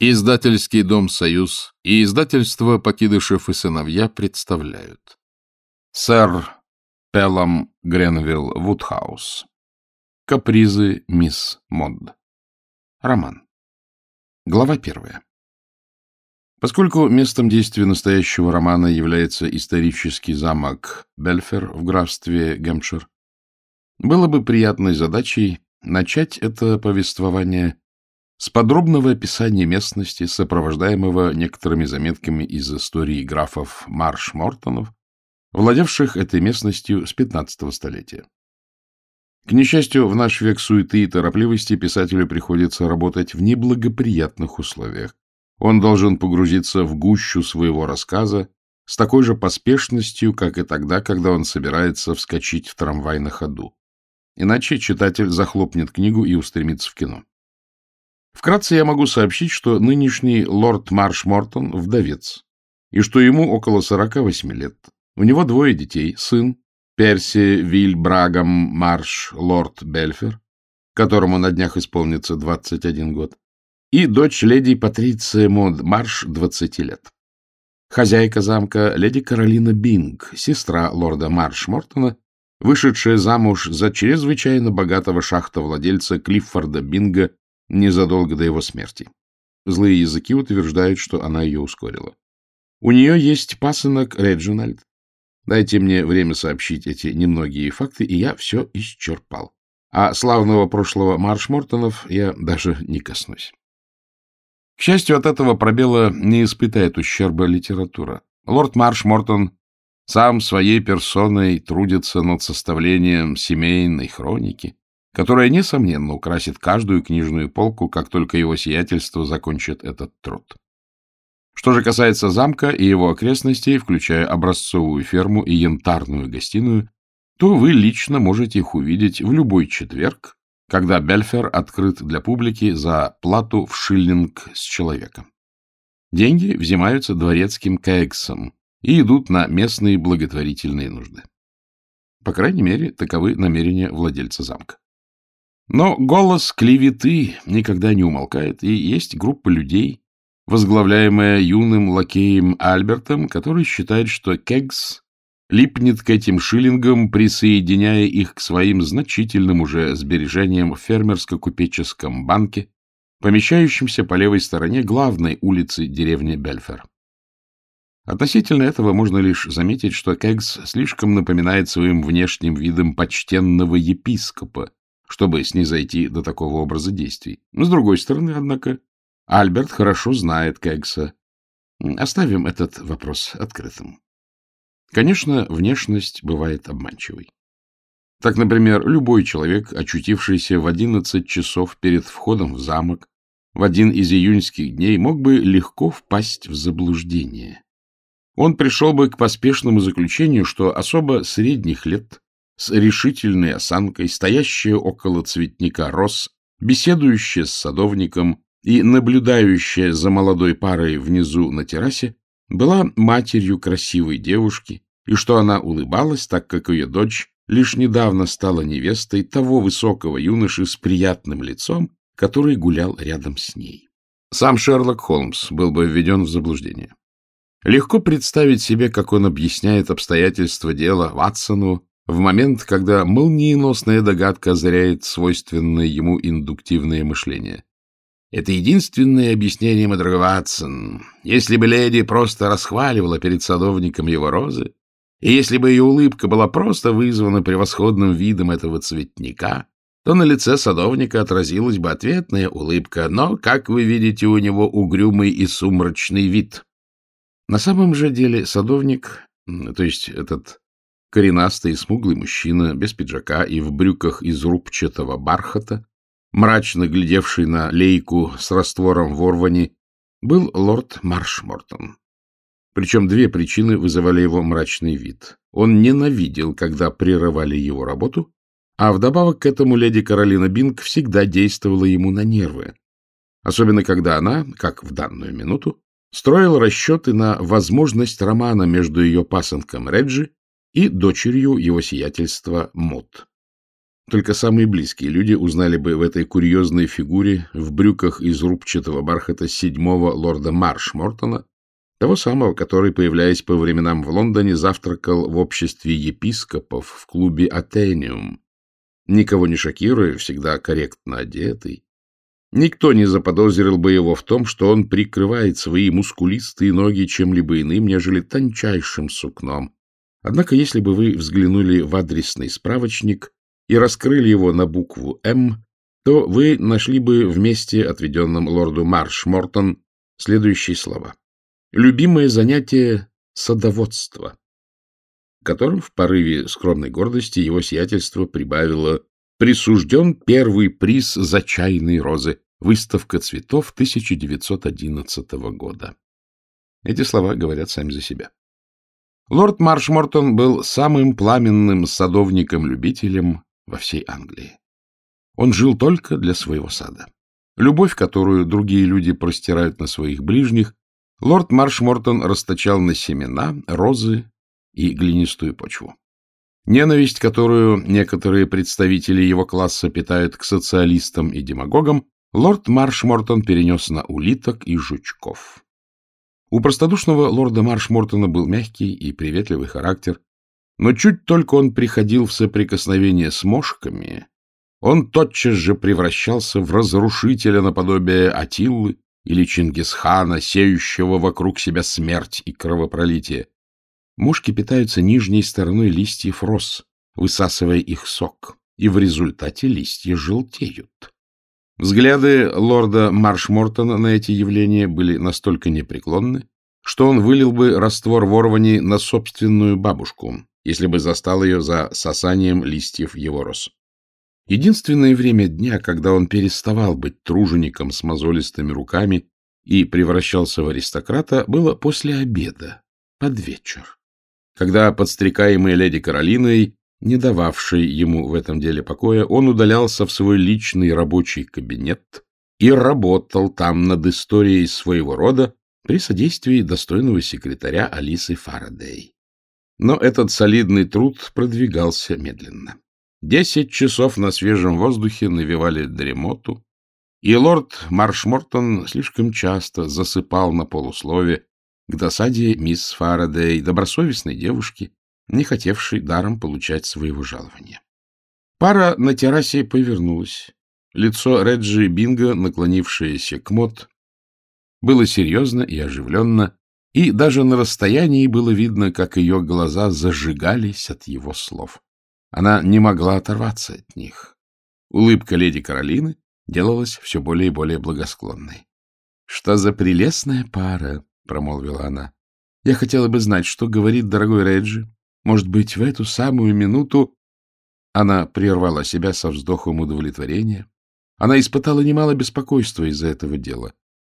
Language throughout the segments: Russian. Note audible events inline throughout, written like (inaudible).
Издательский дом «Союз» и издательство «Покидышев и сыновья» представляют. Сэр Пелом Гренвилл Вудхаус. Капризы мисс Мод. Роман. Глава первая. Поскольку местом действия настоящего романа является исторический замок Бельфер в графстве Гэмпшир, было бы приятной задачей начать это повествование с подробного описания местности, сопровождаемого некоторыми заметками из истории графов Марш-Мортонов, владевших этой местностью с 15 столетия. К несчастью, в наш век суеты и торопливости писателю приходится работать в неблагоприятных условиях. Он должен погрузиться в гущу своего рассказа с такой же поспешностью, как и тогда, когда он собирается вскочить в трамвай на ходу. Иначе читатель захлопнет книгу и устремится в кино. Вкратце я могу сообщить, что нынешний лорд Марш Мортон — вдовец, и что ему около 48 лет. У него двое детей, сын Перси Виль Брагам Марш лорд Бельфер, которому на днях исполнится 21 год, и дочь леди Патриция Мод Марш 20 лет. Хозяйка замка леди Каролина Бинг, сестра лорда Марш Мортона, вышедшая замуж за чрезвычайно богатого шахтовладельца Клиффорда Бинга незадолго до его смерти. Злые языки утверждают, что она ее ускорила. У нее есть пасынок Реджинальд. Дайте мне время сообщить эти немногие факты, и я все исчерпал. А славного прошлого Маршмортонов я даже не коснусь. К счастью, от этого пробела не испытает ущерба литература. Лорд Маршмортон сам своей персоной трудится над составлением семейной хроники, которая, несомненно, украсит каждую книжную полку, как только его сиятельство закончит этот труд. Что же касается замка и его окрестностей, включая образцовую ферму и янтарную гостиную, то вы лично можете их увидеть в любой четверг, когда Бельфер открыт для публики за плату в шиллинг с человека. Деньги взимаются дворецким кэксом и идут на местные благотворительные нужды. По крайней мере, таковы намерения владельца замка. Но голос клеветы никогда не умолкает, и есть группа людей, возглавляемая юным лакеем Альбертом, который считает, что Кегс липнет к этим шиллингам, присоединяя их к своим значительным уже сбережениям в фермерско-купеческом банке, помещающемся по левой стороне главной улицы деревни Бельфер. Относительно этого можно лишь заметить, что Кегс слишком напоминает своим внешним видом почтенного епископа, чтобы снизойти до такого образа действий. С другой стороны, однако, Альберт хорошо знает Кэгса. Оставим этот вопрос открытым. Конечно, внешность бывает обманчивой. Так, например, любой человек, очутившийся в 11 часов перед входом в замок в один из июньских дней, мог бы легко впасть в заблуждение. Он пришел бы к поспешному заключению, что особо средних лет с решительной осанкой, стоящая около цветника роз, беседующая с садовником и наблюдающая за молодой парой внизу на террасе, была матерью красивой девушки, и что она улыбалась, так как ее дочь лишь недавно стала невестой того высокого юноши с приятным лицом, который гулял рядом с ней. Сам Шерлок Холмс был бы введен в заблуждение. Легко представить себе, как он объясняет обстоятельства дела Ватсону в момент, когда молниеносная догадка озаряет свойственное ему индуктивное мышление. Это единственное объяснение, мой Ватсон. Если бы леди просто расхваливала перед садовником его розы, и если бы ее улыбка была просто вызвана превосходным видом этого цветника, то на лице садовника отразилась бы ответная улыбка, но, как вы видите, у него угрюмый и сумрачный вид. На самом же деле садовник, то есть этот коренастый и смуглый мужчина, без пиджака и в брюках из рубчатого бархата, мрачно глядевший на лейку с раствором ворвани, был лорд Маршмортон. Причем две причины вызывали его мрачный вид. Он ненавидел, когда прерывали его работу, а вдобавок к этому леди Каролина Бинг всегда действовала ему на нервы. Особенно когда она, как в данную минуту, строила расчеты на возможность романа между ее пасынком Реджи и дочерью его сиятельства Мот. Только самые близкие люди узнали бы в этой курьезной фигуре в брюках из рубчатого бархата седьмого лорда Маршмортона, того самого, который, появляясь по временам в Лондоне, завтракал в обществе епископов в клубе «Атениум», никого не шокируя, всегда корректно одетый. Никто не заподозрил бы его в том, что он прикрывает свои мускулистые ноги чем-либо иным, нежели тончайшим сукном. Однако, если бы вы взглянули в адресный справочник и раскрыли его на букву «М», то вы нашли бы в месте, отведенном лорду Марш-Мортон, следующие слова. «Любимое занятие — садоводство», которым в порыве скромной гордости его сиятельство прибавило «Присужден первый приз за чайные розы. Выставка цветов 1911 года». Эти слова говорят сами за себя. Лорд Маршмортон был самым пламенным садовником-любителем во всей Англии. Он жил только для своего сада. Любовь, которую другие люди простирают на своих ближних, лорд Маршмортон расточал на семена, розы и глинистую почву. Ненависть, которую некоторые представители его класса питают к социалистам и демагогам, лорд Маршмортон перенес на улиток и жучков. У простодушного лорда Маршмортона был мягкий и приветливый характер, но чуть только он приходил в соприкосновение с мошками, он тотчас же превращался в разрушителя наподобие Атиллы или Чингисхана, сеющего вокруг себя смерть и кровопролитие. Мушки питаются нижней стороной листьев роз, высасывая их сок, и в результате листья желтеют. Взгляды лорда Маршмортона на эти явления были настолько непреклонны, что он вылил бы раствор ворвани на собственную бабушку, если бы застал ее за сосанием листьев его роз. Единственное время дня, когда он переставал быть тружеником с мозолистыми руками и превращался в аристократа, было после обеда, под вечер, когда, подстрекаемый леди Каролиной, не дававшей ему в этом деле покоя, он удалялся в свой личный рабочий кабинет и работал там над историей своего рода при содействии достойного секретаря Алисы Фарадей. Но этот солидный труд продвигался медленно. Десять часов на свежем воздухе навевали дремоту, и лорд Маршмортон слишком часто засыпал на полуслове к досаде мисс Фарадей, добросовестной девушки, не хотевшей даром получать своего жалования. Пара на террасе повернулась. Лицо Реджи Бинга, наклонившееся к Мот, было серьезно и оживленно, и даже на расстоянии было видно, как ее глаза зажигались от его слов. Она не могла оторваться от них. Улыбка леди Каролины делалась все более и более благосклонной. — Что за прелестная пара! — промолвила она. — Я хотела бы знать, что говорит дорогой Реджи. Может быть, в эту самую минуту... Она прервала себя со вздохом удовлетворения. Она испытала немало беспокойства из-за этого дела.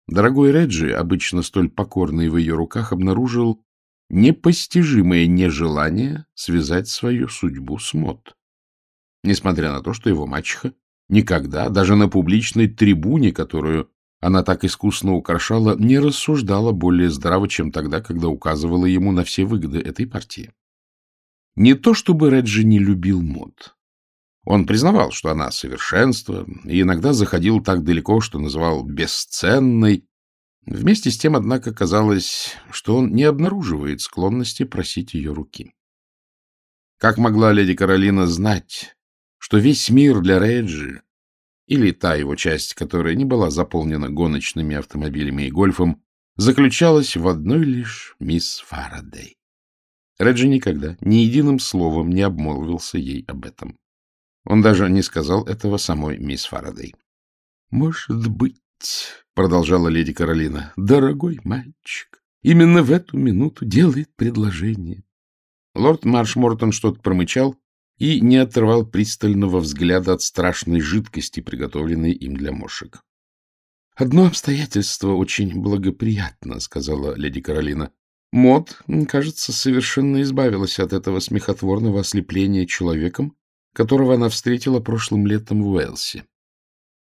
Дорогой Реджи, обычно столь покорный в ее руках, обнаружил непостижимое нежелание связать свою судьбу с Мот. Несмотря на то, что его мачеха никогда, даже на публичной трибуне, которую она так искусно украшала, не рассуждала более здраво, чем тогда, когда указывала ему на все выгоды этой партии. Не то чтобы Реджи не любил Мод. Он признавал, что она совершенство, и иногда заходил так далеко, что называл бесценной. Вместе с тем, однако, казалось, что он не обнаруживает склонности просить ее руки. Как могла леди Каролина знать, что весь мир для Реджи, или та его часть, которая не была заполнена гоночными автомобилями и гольфом, заключалась в одной лишь мисс Фарадей? Реджи никогда ни единым словом не обмолвился ей об этом. Он даже не сказал этого самой мисс Фарадей. — Может быть, — продолжала леди Каролина, — дорогой мальчик, именно в эту минуту делает предложение. Лорд Маршмортон что-то промычал и не отрывал пристального взгляда от страшной жидкости, приготовленной им для мошек. — Одно обстоятельство очень благоприятно, — сказала леди Каролина. Мод, кажется, совершенно избавилась от этого смехотворного ослепления человеком, которого она встретила прошлым летом в Уэлсе.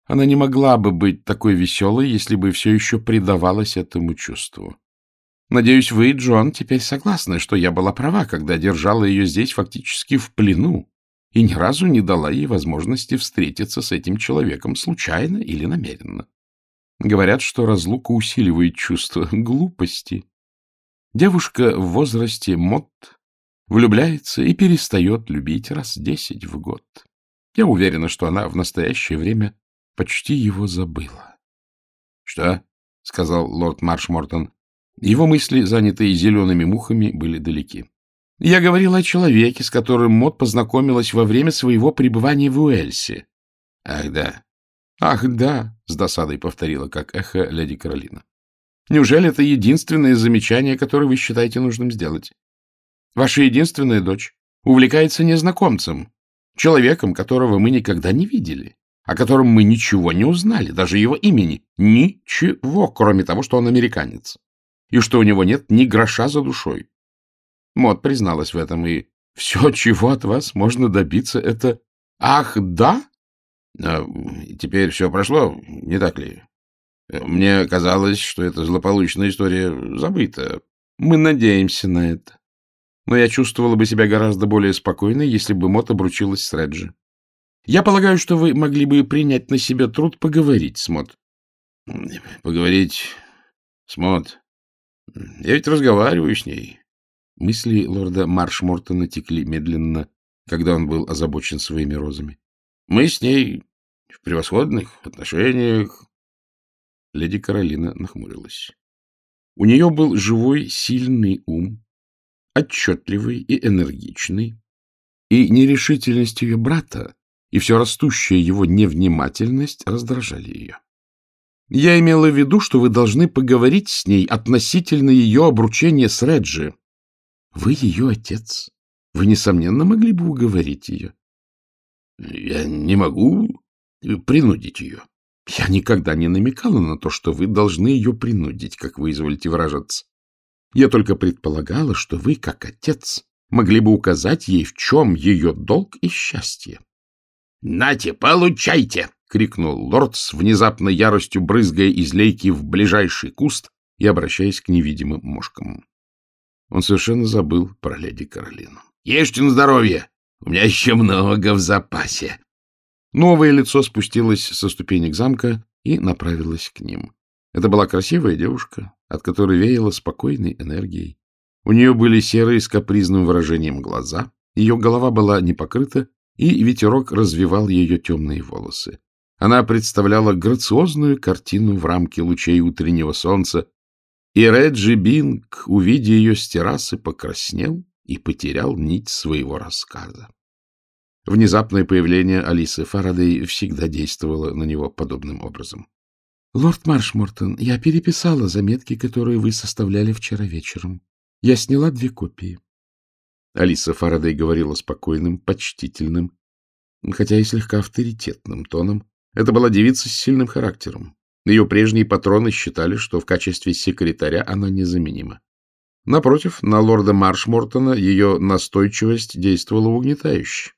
Она не могла бы быть такой веселой, если бы все еще предавалась этому чувству. Надеюсь, вы, Джон, теперь согласны, что я была права, когда держала ее здесь фактически в плену, и ни разу не дала ей возможности встретиться с этим человеком случайно или намеренно. Говорят, что разлука усиливает чувство глупости. Девушка в возрасте мод влюбляется и перестает любить раз десять в год. Я уверена, что она в настоящее время почти его забыла. — Что? — сказал лорд Маршмортон. Его мысли, занятые зелеными мухами, были далеки. — Я говорил о человеке, с которым Мот познакомилась во время своего пребывания в Уэльсе. — Ах, да. — Ах, да, — с досадой повторила, как эхо леди Каролина. — Неужели это единственное замечание, которое вы считаете нужным сделать? Ваша единственная дочь увлекается незнакомцем, человеком, которого мы никогда не видели, о котором мы ничего не узнали, даже его имени. Ничего, кроме того, что он американец, и что у него нет ни гроша за душой. Мот призналась в этом, и все, чего от вас можно добиться, это... Ах, да? А теперь все прошло, не так ли? Мне казалось, что эта злополучная история забыта. Мы надеемся на это. Но я чувствовала бы себя гораздо более спокойной, если бы Мот обручилась с Реджи. Я полагаю, что вы могли бы принять на себя труд поговорить с Мот. Поговорить с Мот? Я ведь разговариваю с ней. Мысли лорда Маршмортона текли медленно, когда он был озабочен своими розами. Мы с ней в превосходных отношениях. Леди Каролина нахмурилась. У нее был живой, сильный ум, отчетливый и энергичный, и нерешительность ее брата и все растущая его невнимательность раздражали ее. Я имела в виду, что вы должны поговорить с ней относительно ее обручения с Реджи. Вы ее отец. Вы, несомненно, могли бы уговорить ее. Я не могу принудить ее. Я никогда не намекала на то, что вы должны ее принудить, как вы изволите выражаться. Я только предполагала, что вы, как отец, могли бы указать ей, в чем ее долг и счастье. — Нате, получайте! — крикнул лорд с внезапной яростью, брызгая из лейки в ближайший куст и обращаясь к невидимым мошкам. Он совершенно забыл про леди Каролину. — Ешьте на здоровье! У меня еще много в запасе. Новое лицо спустилось со ступенек замка и направилось к ним. Это была красивая девушка, от которой веяло спокойной энергией. У нее были серые с капризным выражением глаза, ее голова была не покрыта, и ветерок развивал ее темные волосы. Она представляла грациозную картину в рамке лучей утреннего солнца, и Реджи Бинг, увидя ее с террасы, покраснел и потерял нить своего рассказа. Внезапное появление Алисы Фарадей всегда действовало на него подобным образом. — Лорд Маршмортон, я переписала заметки, которые вы составляли вчера вечером. Я сняла две копии. Алиса Фарадей говорила спокойным, почтительным, хотя и слегка авторитетным тоном. Это была девица с сильным характером. Ее прежние патроны считали, что в качестве секретаря она незаменима. Напротив, на лорда Маршмортона ее настойчивость действовала угнетающе.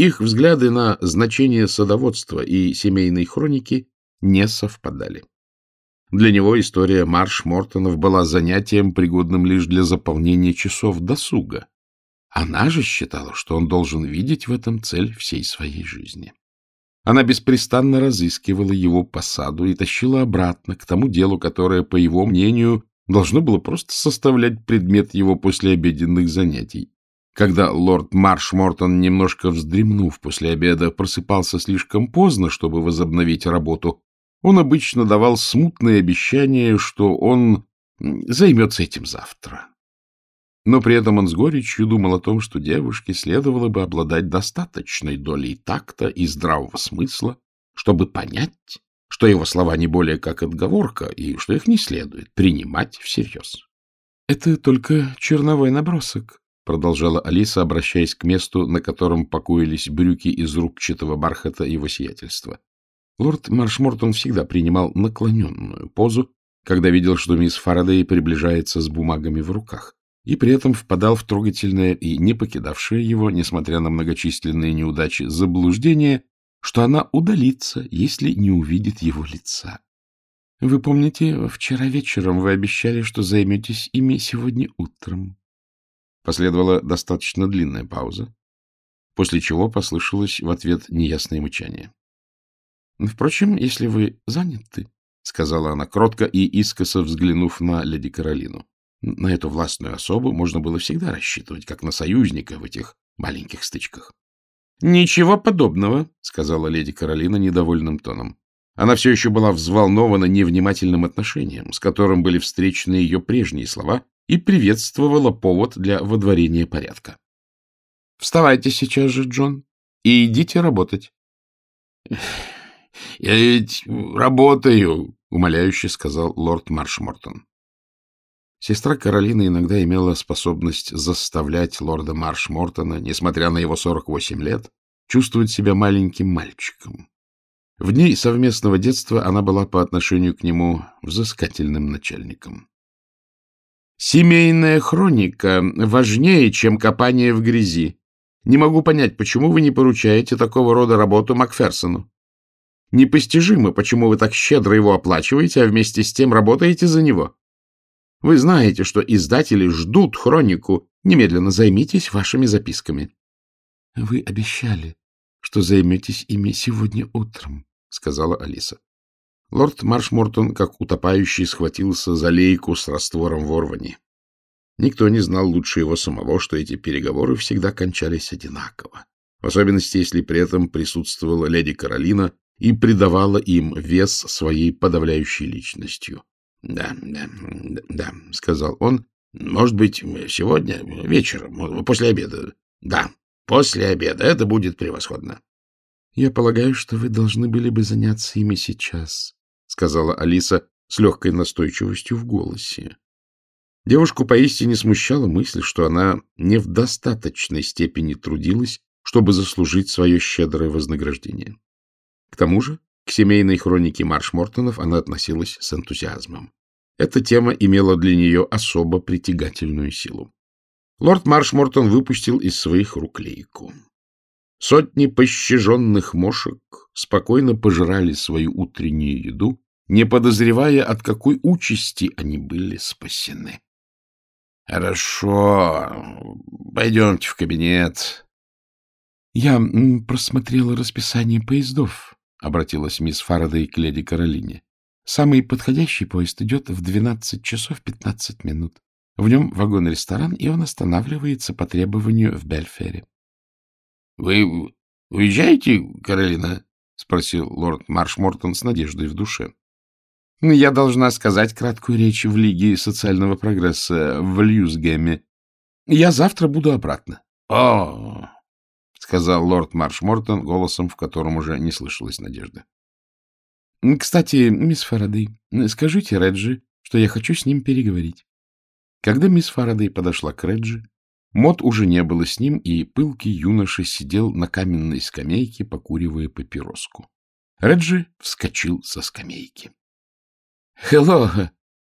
Их взгляды на значение садоводства и семейной хроники не совпадали. Для него история Марш Мортонов была занятием, пригодным лишь для заполнения часов досуга. Она же считала, что он должен видеть в этом цель всей своей жизни. Она беспрестанно разыскивала его по саду и тащила обратно к тому делу, которое, по его мнению, должно было просто составлять предмет его послеобеденных занятий. Когда лорд Маршмортон, немножко вздремнув после обеда, просыпался слишком поздно, чтобы возобновить работу, он обычно давал смутные обещания, что он займется этим завтра. Но при этом он с горечью думал о том, что девушке следовало бы обладать достаточной долей такта и здравого смысла, чтобы понять, что его слова не более как отговорка, и что их не следует принимать всерьез. — Это только черновой набросок, продолжала Алиса, обращаясь к месту, на котором покоились брюки из рубчатого бархата его сиятельства. Лорд Маршмортон всегда принимал наклоненную позу, когда видел, что мисс Фарадей приближается с бумагами в руках, и при этом впадал в трогательное и не покидавшее его, несмотря на многочисленные неудачи, заблуждение, что она удалится, если не увидит его лица. — Вы помните, вчера вечером вы обещали, что займетесь ими сегодня утром? Последовала достаточно длинная пауза, после чего послышалось в ответ неясное мычание. — Впрочем, если вы заняты, — сказала она кротко и искоса взглянув на леди Каролину. На эту властную особу можно было всегда рассчитывать, как на союзника в этих маленьких стычках. — Ничего подобного, — сказала леди Каролина недовольным тоном. Она все еще была взволнована невнимательным отношением, с которым были встречены ее прежние слова, и приветствовала повод для водворения порядка. — Вставайте сейчас же, Джон, и идите работать. (sighs) — Я ведь работаю, — умоляюще сказал лорд Маршмортон. Сестра Каролина иногда имела способность заставлять лорда Маршмортона, несмотря на его 48 лет, чувствовать себя маленьким мальчиком. В дни совместного детства она была по отношению к нему взыскательным начальником. «Семейная хроника важнее, чем копание в грязи. Не могу понять, почему вы не поручаете такого рода работу Макферсону. Непостижимо, почему вы так щедро его оплачиваете, а вместе с тем работаете за него. Вы знаете, что издатели ждут хронику. Немедленно займитесь вашими записками. — Вы обещали, что займетесь ими сегодня утром, — сказала Алиса. Лорд Маршмортон, как утопающий, схватился за лейку с раствором ворвани. Никто не знал лучше его самого, что эти переговоры всегда кончались одинаково, в особенности, если при этом присутствовала леди Каролина и придавала им вес своей подавляющей личностью. — Да, да, да, — сказал он. — Может быть, сегодня, вечером, после обеда. Да, после обеда. Это будет превосходно. — Я полагаю, что вы должны были бы заняться ими сейчас, — сказала Алиса с легкой настойчивостью в голосе. Девушку поистине смущала мысль, что она не в достаточной степени трудилась, чтобы заслужить свое щедрое вознаграждение. К тому же к семейной хронике Маршмортонов она относилась с энтузиазмом. Эта тема имела для нее особо притягательную силу. Лорд Маршмортон выпустил из своих рук лейку. Сотни пощаженных мошек спокойно пожирали свою утреннюю еду, не подозревая, от какой участи они были спасены. — Хорошо, пойдемте в кабинет. — Я просмотрела расписание поездов, — обратилась мисс Фарадей к леди Каролине. — Самый подходящий поезд идет в двенадцать часов пятнадцать минут. В нем вагон-ресторан, и он останавливается по требованию в Бельфере. — Вы уезжаете, Каролина? — спросил лорд Маршмортон с надеждой в душе. — Я должна сказать краткую речь в Лиге социального прогресса в Льюсгэме. Я завтра буду обратно. — О, сказал лорд Маршмортон голосом, в котором уже не слышалась надежда. — Кстати, мисс Фарадей, скажите Реджи, что я хочу с ним переговорить. Когда мисс Фарадей подошла к Реджи, Мот уже не было с ним, и пылкий юноша сидел на каменной скамейке, покуривая папироску. Реджи вскочил со скамейки. — Хелло!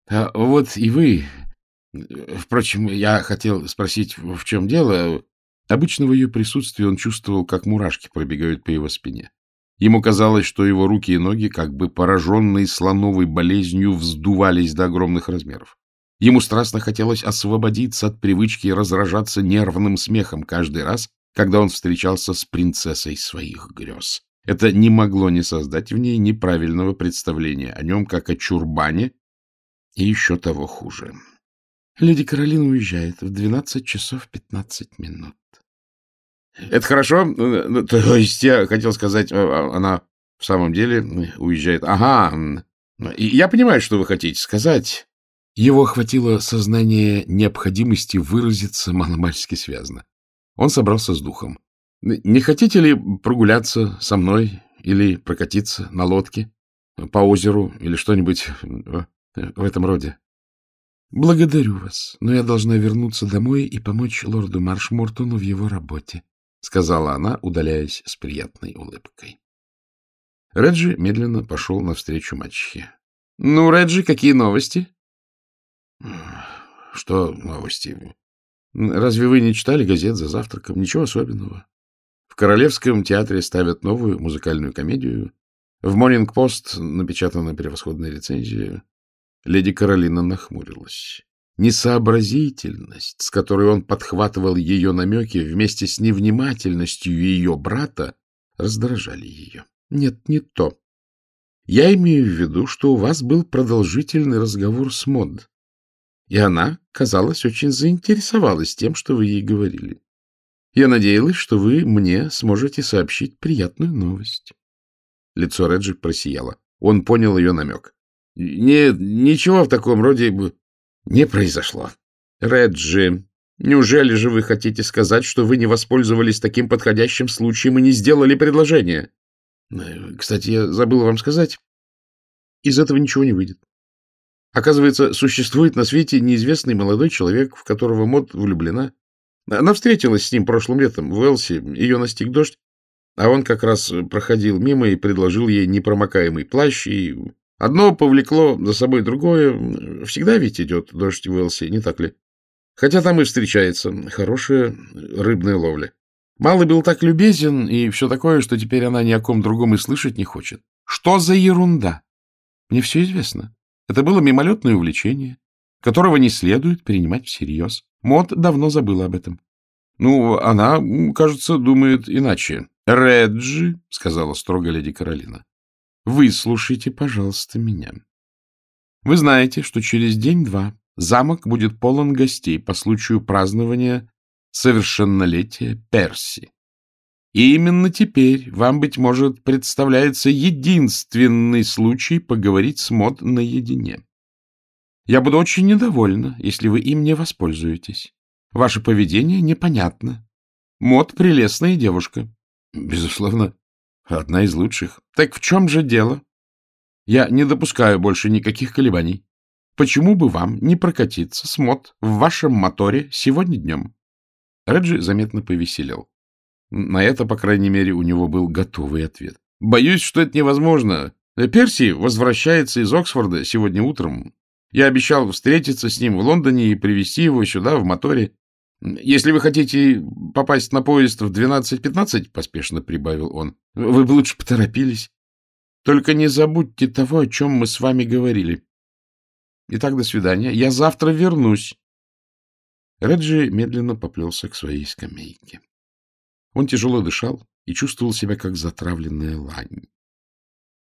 А вот и вы. Впрочем, я хотел спросить, в чем дело. Обычно в ее присутствии он чувствовал, как мурашки пробегают по его спине. Ему казалось, что его руки и ноги, как бы пораженные слоновой болезнью, вздувались до огромных размеров. Ему страстно хотелось освободиться от привычки разражаться нервным смехом каждый раз, когда он встречался с принцессой своих грез. Это не могло не создать в ней неправильного представления о нем, как о чурбане, и еще того хуже. Леди Каролина уезжает в двенадцать часов пятнадцать минут. Это хорошо? Ну, то есть я хотел сказать, а, а, она в самом деле уезжает. Ага, я понимаю, что вы хотите сказать. Его охватило сознание необходимости выразиться маломальски связно. Он собрался с духом. Не хотите ли прогуляться со мной или прокатиться на лодке по озеру или что-нибудь в этом роде? Благодарю вас, но я должна вернуться домой и помочь лорду Маршмортону в его работе. — сказала она, удаляясь с приятной улыбкой. Реджи медленно пошел навстречу мачехе. — Ну, Реджи, какие новости? — Что новости? Разве вы не читали газет за завтраком? Ничего особенного. В Королевском театре ставят новую музыкальную комедию. В Post напечатана превосходная рецензия. Леди Каролина нахмурилась. Несообразительность, с которой он подхватывал ее намеки вместе с невнимательностью ее брата, раздражали ее. Нет, не то. Я имею в виду, что у вас был продолжительный разговор с Мод, и она, казалось, очень заинтересовалась тем, что вы ей говорили. Я надеялась, что вы мне сможете сообщить приятную новость. Лицо Реджи просияло. Он понял ее намек. — Нет, ничего в таком роде не произошло. Реджи, неужели же вы хотите сказать, что вы не воспользовались таким подходящим случаем и не сделали предложение? Кстати, я забыл вам сказать. Из этого ничего не выйдет. Оказывается, существует на свете неизвестный молодой человек, в которого Мод влюблена. Она встретилась с ним прошлым летом в Уэлси, ее настиг дождь, а он как раз проходил мимо и предложил ей непромокаемый плащ, и одно повлекло за собой другое. Всегда ведь идет дождь в Уэлси, не так ли? Хотя там и встречается хорошая рыбная ловля. Малый был так любезен и все такое, что теперь она ни о ком другом и слышать не хочет. Что за ерунда? Мне все известно. Это было мимолетное увлечение, которого не следует принимать всерьез. Мод давно забыла об этом. Ну, она, кажется, думает иначе. — Реджи, — сказала строго леди Каролина, — выслушайте, пожалуйста, меня. Вы знаете, что через день-два замок будет полон гостей по случаю празднования совершеннолетия Перси. И именно теперь вам, быть может, представляется единственный случай поговорить с Мод наедине. Я буду очень недовольна, если вы им не воспользуетесь. Ваше поведение непонятно. Мод — прелестная девушка. Безусловно, одна из лучших. Так в чем же дело? Я не допускаю больше никаких колебаний. Почему бы вам не прокатиться с Мод в вашем моторе сегодня днем? Реджи заметно повеселел. На это, по крайней мере, у него был готовый ответ. Боюсь, что это невозможно. Перси возвращается из Оксфорда сегодня утром. Я обещал встретиться с ним в Лондоне и привезти его сюда в моторе. Если вы хотите попасть на поезд в 12.15, — поспешно прибавил он, — вы бы лучше поторопились. Только не забудьте того, о чем мы с вами говорили. Итак, до свидания. Я завтра вернусь. Реджи медленно поплелся к своей скамейке. Он тяжело дышал и чувствовал себя, как затравленная лань.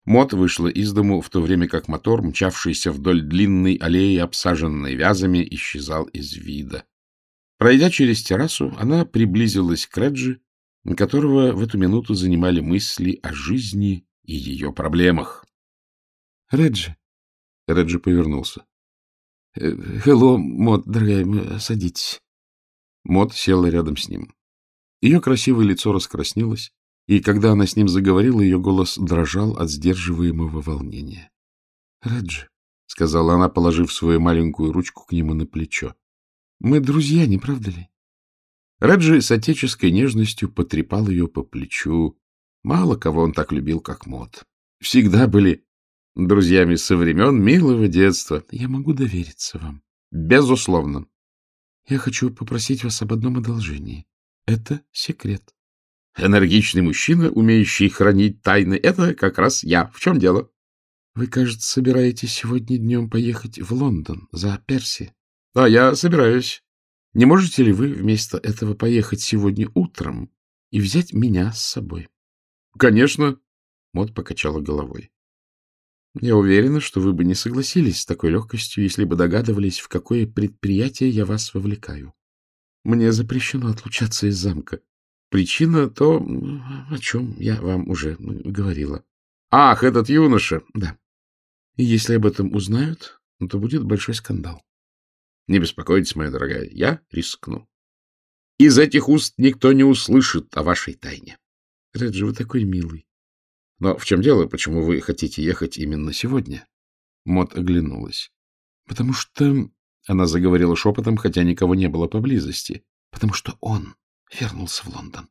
Мот вышла из дому, в то время как мотор, мчавшийся вдоль длинной аллеи, обсаженной вязами, исчезал из вида. Пройдя через террасу, она приблизилась к Реджи, которого в эту минуту занимали мысли о жизни и ее проблемах. — Реджи. Реджи повернулся. «Э, — Хелло, Мот, дорогая, садитесь. Мот села рядом с ним. Ее красивое лицо раскраснелось, и когда она с ним заговорила, ее голос дрожал от сдерживаемого волнения. — Реджи, — сказала она, положив свою маленькую ручку к нему на плечо, — мы друзья, не правда ли? Реджи с отеческой нежностью потрепал ее по плечу. Мало кого он так любил, как Мот. Всегда были друзьями со времен милого детства. Я могу довериться вам. Безусловно. Я хочу попросить вас об одном одолжении. Это секрет. Энергичный мужчина, умеющий хранить тайны, это как раз я. В чем дело? Вы, кажется, собираетесь сегодня днем поехать в Лондон за Перси. А я собираюсь. Не можете ли вы вместо этого поехать сегодня утром и взять меня с собой? Конечно. Мот покачала головой. Я уверена, что вы бы не согласились с такой легкостью, если бы догадывались, в какое предприятие я вас вовлекаю. Мне запрещено отлучаться из замка. Причина то, о чем я вам уже говорила. — Ах, этот юноша! — Да. И если об этом узнают, то будет большой скандал. — Не беспокойтесь, моя дорогая, я рискну. Из этих уст никто не услышит о вашей тайне. — Реджи, вы такой милый. — Но в чем дело? Почему вы хотите ехать именно сегодня? Мот оглянулась. — Потому что... Она заговорила шепотом, хотя никого не было поблизости. — Потому что он вернулся в Лондон.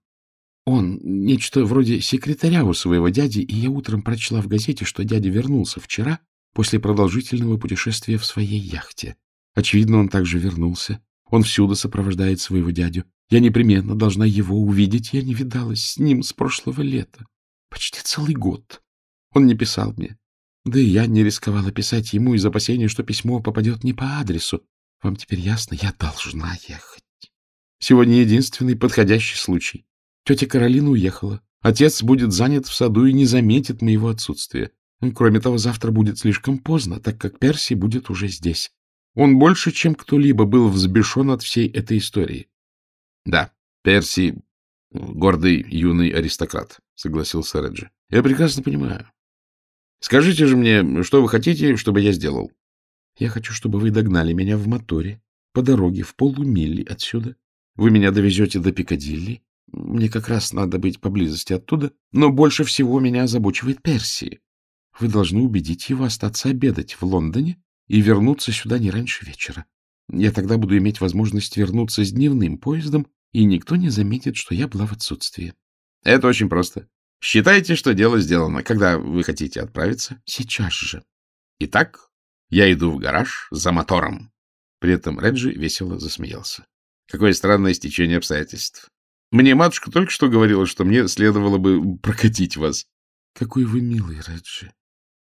Он нечто вроде секретаря у своего дяди, и я утром прочла в газете, что дядя вернулся вчера после продолжительного путешествия в своей яхте. Очевидно, он также вернулся. Он всюду сопровождает своего дядю. Я непременно должна его увидеть. Я не видалась с ним с прошлого лета. Почти целый год. Он не писал мне. Да и я не рисковала писать ему из опасения, что письмо попадет не по адресу. Вам теперь ясно? Я должна ехать. Сегодня единственный подходящий случай. Тетя Каролина уехала. Отец будет занят в саду и не заметит моего отсутствия. Кроме того, завтра будет слишком поздно, так как Перси будет уже здесь. Он больше, чем кто-либо, был взбешен от всей этой истории. — Да, Перси — гордый юный аристократ, — согласился Реджи. — Я прекрасно понимаю. Скажите же мне, что вы хотите, чтобы я сделал? — Я хочу, чтобы вы догнали меня в моторе, по дороге в полумили отсюда. Вы меня довезете до Пикадилли. Мне как раз надо быть поблизости оттуда, но больше всего меня озабочивает Перси. Вы должны убедить его остаться обедать в Лондоне и вернуться сюда не раньше вечера. Я тогда буду иметь возможность вернуться с дневным поездом, и никто не заметит, что я была в отсутствии. — Это очень просто. Считайте, что дело сделано. Когда вы хотите отправиться? — Сейчас же. — Итак, я иду в гараж за мотором. При этом Реджи весело засмеялся. Какое странное стечение обстоятельств. Мне матушка только что говорила, что мне следовало бы прокатить вас. — Какой вы милый, Реджи.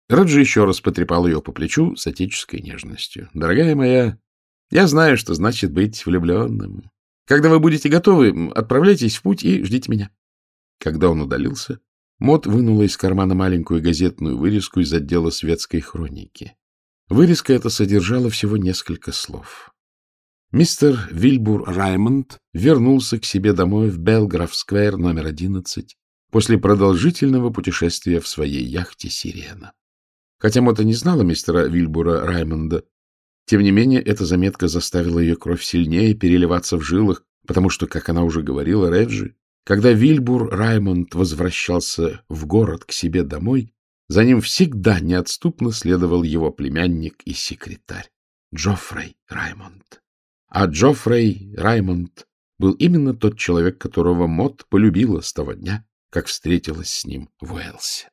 Раджи еще раз потрепал ее по плечу с отеческой нежностью. — Дорогая моя, я знаю, что значит быть влюбленным. Когда вы будете готовы, отправляйтесь в путь и ждите меня. Когда он удалился, Мот вынула из кармана маленькую газетную вырезку из отдела светской хроники. Вырезка эта содержала всего несколько слов. Мистер Вильбур Раймонд вернулся к себе домой в Белграф-сквер номер 11 после продолжительного путешествия в своей яхте «Сирена». Хотя Мота не знала мистера Вильбура Раймонда, тем не менее эта заметка заставила ее кровь сильнее переливаться в жилах, потому что, как она уже говорила Реджи, когда Вильбур Раймонд возвращался в город к себе домой, за ним всегда неотступно следовал его племянник и секретарь Джоффрей Раймонд. А Джоффрей Раймонд был именно тот человек, которого Мот полюбила с того дня, как встретилась с ним в Уэлсе.